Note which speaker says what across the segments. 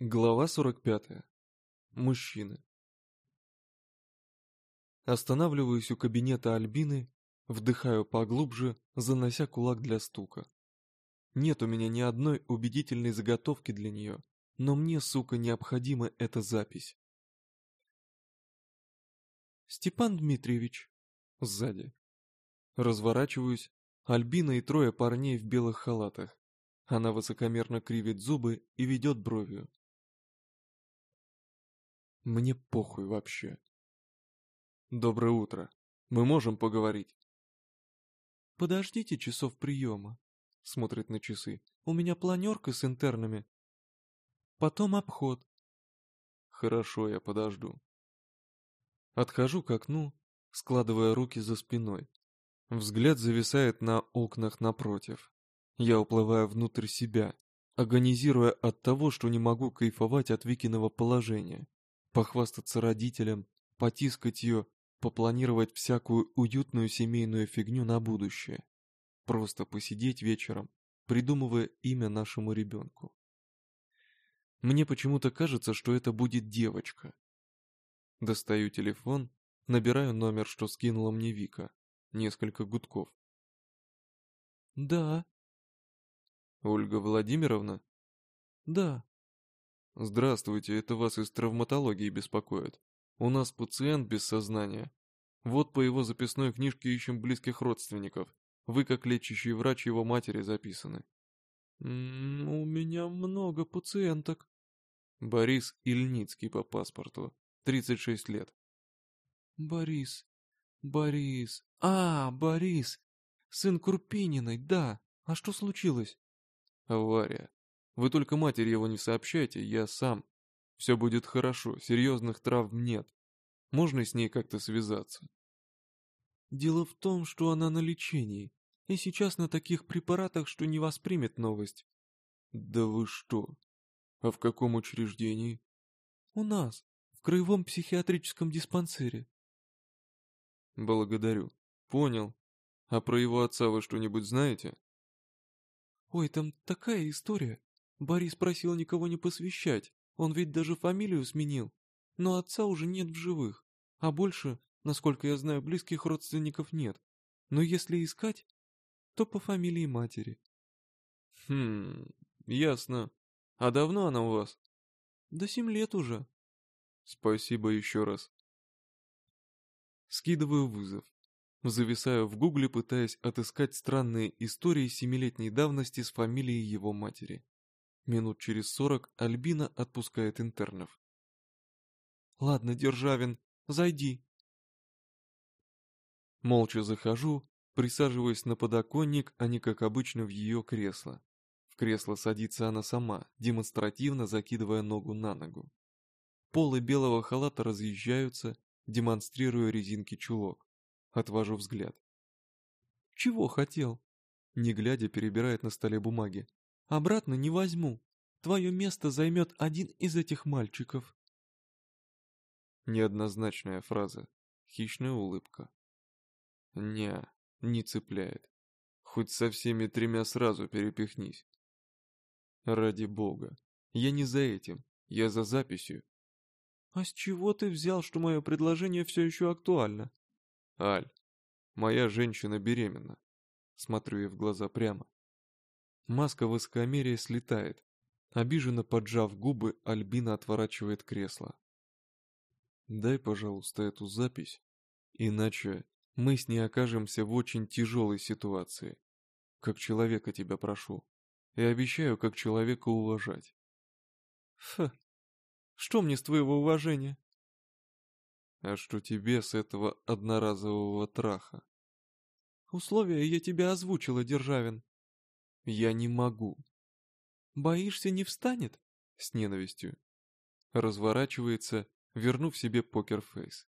Speaker 1: Глава 45. Мужчины. Останавливаюсь у кабинета Альбины, вдыхаю поглубже, занося кулак для стука. Нет у меня ни одной убедительной заготовки для нее, но мне, сука, необходима эта запись. Степан Дмитриевич. Сзади. Разворачиваюсь, Альбина и трое парней в белых халатах. Она высокомерно кривит зубы и ведет бровью. Мне похуй вообще. Доброе утро. Мы можем поговорить? Подождите часов приема. Смотрит на часы. У меня планерка с интернами. Потом обход. Хорошо, я подожду. Отхожу к окну, складывая руки за спиной. Взгляд зависает на окнах напротив. Я уплываю внутрь себя, агонизируя от того, что не могу кайфовать от Викиного положения похвастаться родителям, потискать ее, попланировать всякую уютную семейную фигню на будущее. Просто посидеть вечером, придумывая имя нашему ребенку. Мне почему-то кажется, что это будет девочка. Достаю телефон, набираю номер, что скинула мне Вика. Несколько гудков. «Да». «Ольга Владимировна?» «Да». «Здравствуйте, это вас из травматологии беспокоит. У нас пациент без сознания. Вот по его записной книжке ищем близких родственников. Вы, как лечащий врач, его матери записаны». «М -м, «У меня много пациенток». Борис Ильницкий по паспорту. 36 лет. «Борис, Борис, а, Борис, сын Курпининой, да. А что случилось?» «Авария. Вы только матери его не сообщайте, я сам. Все будет хорошо, серьезных травм нет. Можно с ней как-то связаться? Дело в том, что она на лечении, и сейчас на таких препаратах, что не воспримет новость. Да вы что? А в каком учреждении? У нас, в краевом психиатрическом диспансере. Благодарю. Понял. А про его отца вы что-нибудь знаете? Ой, там такая история. Борис просил никого не посвящать, он ведь даже фамилию сменил. Но отца уже нет в живых, а больше, насколько я знаю, близких родственников нет. Но если искать, то по фамилии матери. Хм, ясно. А давно она у вас? Да семь лет уже. Спасибо еще раз. Скидываю вызов. Зависаю в гугле, пытаясь отыскать странные истории семилетней давности с фамилией его матери. Минут через сорок Альбина отпускает интернов. «Ладно, Державин, зайди». Молча захожу, присаживаясь на подоконник, а не как обычно в ее кресло. В кресло садится она сама, демонстративно закидывая ногу на ногу. Полы белого халата разъезжаются, демонстрируя резинки чулок. Отвожу взгляд. «Чего хотел?» Не глядя, перебирает на столе бумаги. Обратно не возьму. Твое место займет один из этих мальчиков. Неоднозначная фраза. Хищная улыбка. Не, не цепляет. Хоть со всеми тремя сразу перепихнись. Ради бога. Я не за этим. Я за записью. А с чего ты взял, что мое предложение все еще актуально? Аль, моя женщина беременна. Смотрю ей в глаза прямо. Маска высокомерия слетает. Обиженно поджав губы, Альбина отворачивает кресло. «Дай, пожалуйста, эту запись, иначе мы с ней окажемся в очень тяжелой ситуации. Как человека тебя прошу. И обещаю, как человека уважать». «Фу, что мне с твоего уважения?» «А что тебе с этого одноразового траха?» «Условия я тебе озвучила, Державин. Я не могу. Боишься, не встанет? С ненавистью. Разворачивается, вернув себе покерфейс.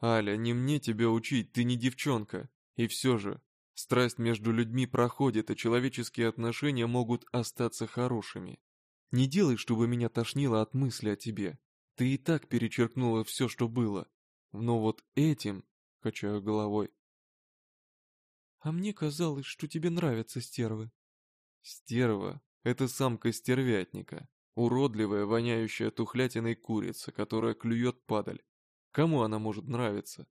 Speaker 1: Аля, не мне тебя учить, ты не девчонка. И все же, страсть между людьми проходит, а человеческие отношения могут остаться хорошими. Не делай, чтобы меня тошнило от мысли о тебе. Ты и так перечеркнула все, что было. Но вот этим, качаю головой, а мне казалось, что тебе нравятся стервы. Стерва — это самка стервятника. Уродливая, воняющая тухлятиной курица, которая клюет падаль. Кому она может нравиться?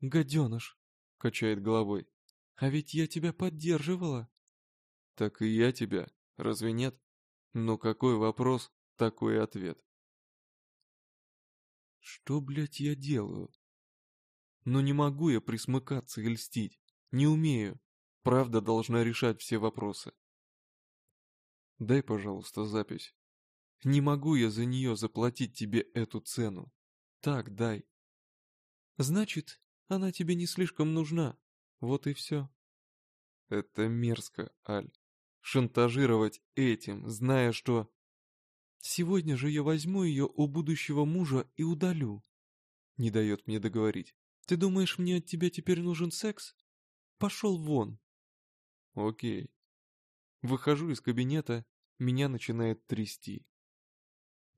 Speaker 2: «Гаденыш», — качает головой, — «а ведь я тебя поддерживала».
Speaker 1: «Так и я тебя, разве нет? Но какой вопрос, такой ответ».
Speaker 2: Что, блядь, я делаю? Но не могу я присмыкаться и льстить. Не умею. Правда должна решать все вопросы.
Speaker 1: Дай, пожалуйста, запись.
Speaker 2: Не могу я за нее заплатить тебе эту цену. Так, дай. Значит, она тебе не слишком нужна. Вот и все.
Speaker 1: Это мерзко, Аль. Шантажировать этим, зная, что...
Speaker 2: Сегодня же я возьму ее у будущего мужа и удалю. Не дает мне договорить. Ты думаешь, мне от тебя теперь нужен секс? Пошел вон.
Speaker 1: Окей. Выхожу из кабинета, меня начинает трясти.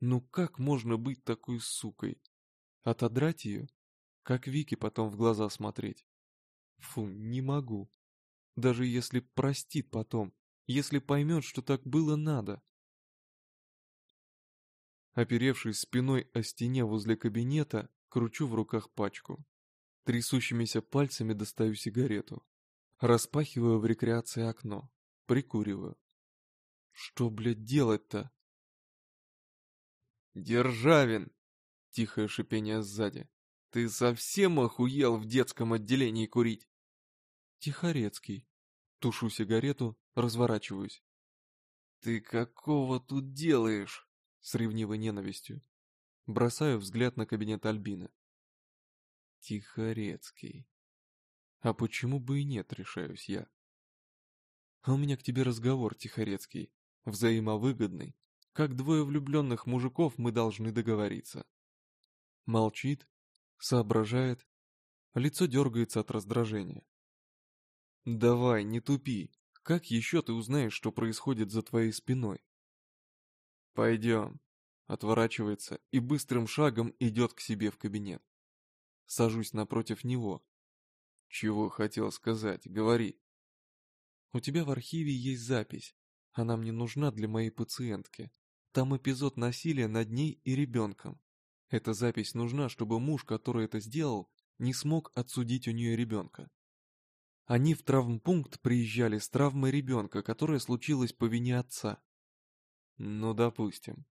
Speaker 2: Ну как можно быть такой сукой? Отодрать ее? Как Вики потом в глаза смотреть? Фу, не могу. Даже если простит потом, если поймет, что так было надо.
Speaker 1: Оперевшись спиной о стене возле кабинета, кручу в руках пачку. Трясущимися пальцами достаю сигарету. Распахиваю в рекреации окно. Прикуриваю. Что, блядь, делать-то? Державин! Тихое шипение сзади. Ты совсем охуел в детском отделении курить?
Speaker 2: Тихорецкий. Тушу сигарету, разворачиваюсь.
Speaker 1: Ты какого тут делаешь? С ревнивой ненавистью. Бросаю взгляд на кабинет Альбины. Тихорецкий. А почему бы и нет, решаюсь я. А у меня к тебе разговор, Тихорецкий, взаимовыгодный. Как двое влюбленных мужиков мы должны договориться. Молчит, соображает, лицо дергается от раздражения. Давай, не тупи. Как еще ты узнаешь, что происходит за твоей спиной? Пойдем. Отворачивается и быстрым шагом идет к себе в кабинет. Сажусь напротив него. Чего хотел сказать, говори. У тебя в архиве есть запись. Она мне нужна для моей пациентки. Там эпизод насилия над ней и ребенком. Эта запись нужна, чтобы муж, который это сделал, не смог отсудить у нее ребенка. Они в травмпункт приезжали с травмой ребенка, которая случилась по вине отца. Ну, допустим.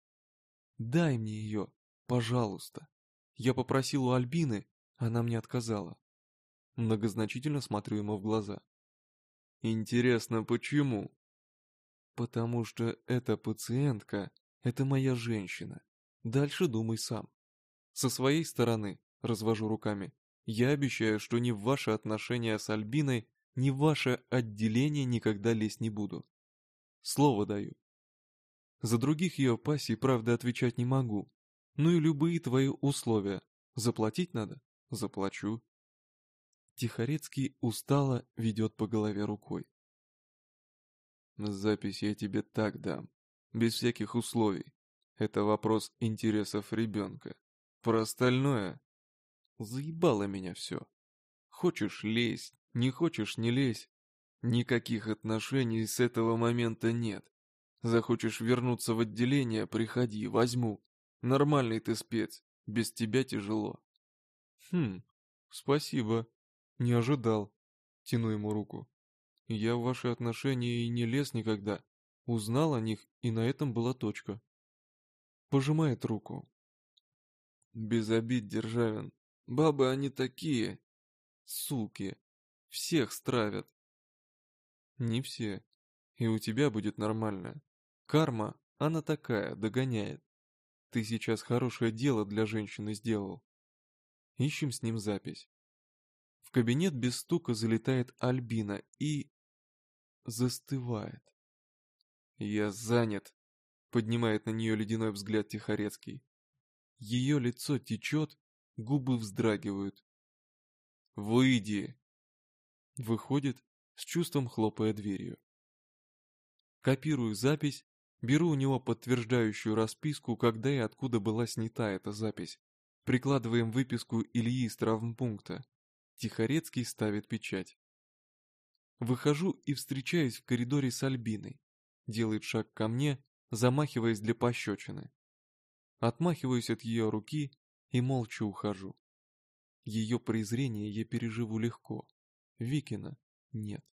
Speaker 1: Дай мне ее, пожалуйста. Я попросил у Альбины, она мне отказала. Многозначительно смотрю ему в глаза. Интересно, почему? Потому что эта пациентка — это моя женщина. Дальше думай сам. Со своей стороны, развожу руками, я обещаю, что ни в ваши отношения с Альбиной, ни в ваше отделение никогда лезть не буду. Слово даю. За других ее пассий, правда, отвечать не могу. Ну и любые твои условия. Заплатить надо? Заплачу. Тихорецкий устало ведет по голове рукой. Запись я тебе так дам, без всяких условий. Это вопрос интересов ребенка. Про остальное... Заебало меня все. Хочешь — лезь, не хочешь — не лезь. Никаких отношений с этого момента нет. Захочешь вернуться в отделение — приходи, возьму. Нормальный ты спец, без тебя тяжело. Хм, спасибо, не ожидал. Тяну ему руку. Я в ваши отношения и не лез никогда. Узнал о них, и на этом была точка. Пожимает руку. Без обид, Державин. Бабы они такие. Суки. Всех стравят. Не все. И у тебя будет нормально. Карма, она такая, догоняет. Ты сейчас хорошее дело для женщины сделал. Ищем с ним запись. В кабинет без стука залетает Альбина и... застывает. «Я занят», — поднимает на нее ледяной взгляд Тихорецкий. Ее лицо течет, губы вздрагивают. «Выйди!» Выходит, с чувством хлопая дверью. Копирую запись, беру у него подтверждающую расписку, когда и откуда была снята эта запись. Прикладываем выписку Ильи из травмпункта. Тихорецкий ставит печать. Выхожу и встречаюсь в коридоре с Альбиной. Делает шаг ко мне,
Speaker 2: замахиваясь для пощечины. Отмахиваюсь от ее руки и молча ухожу. Ее презрение я переживу легко. Викина нет.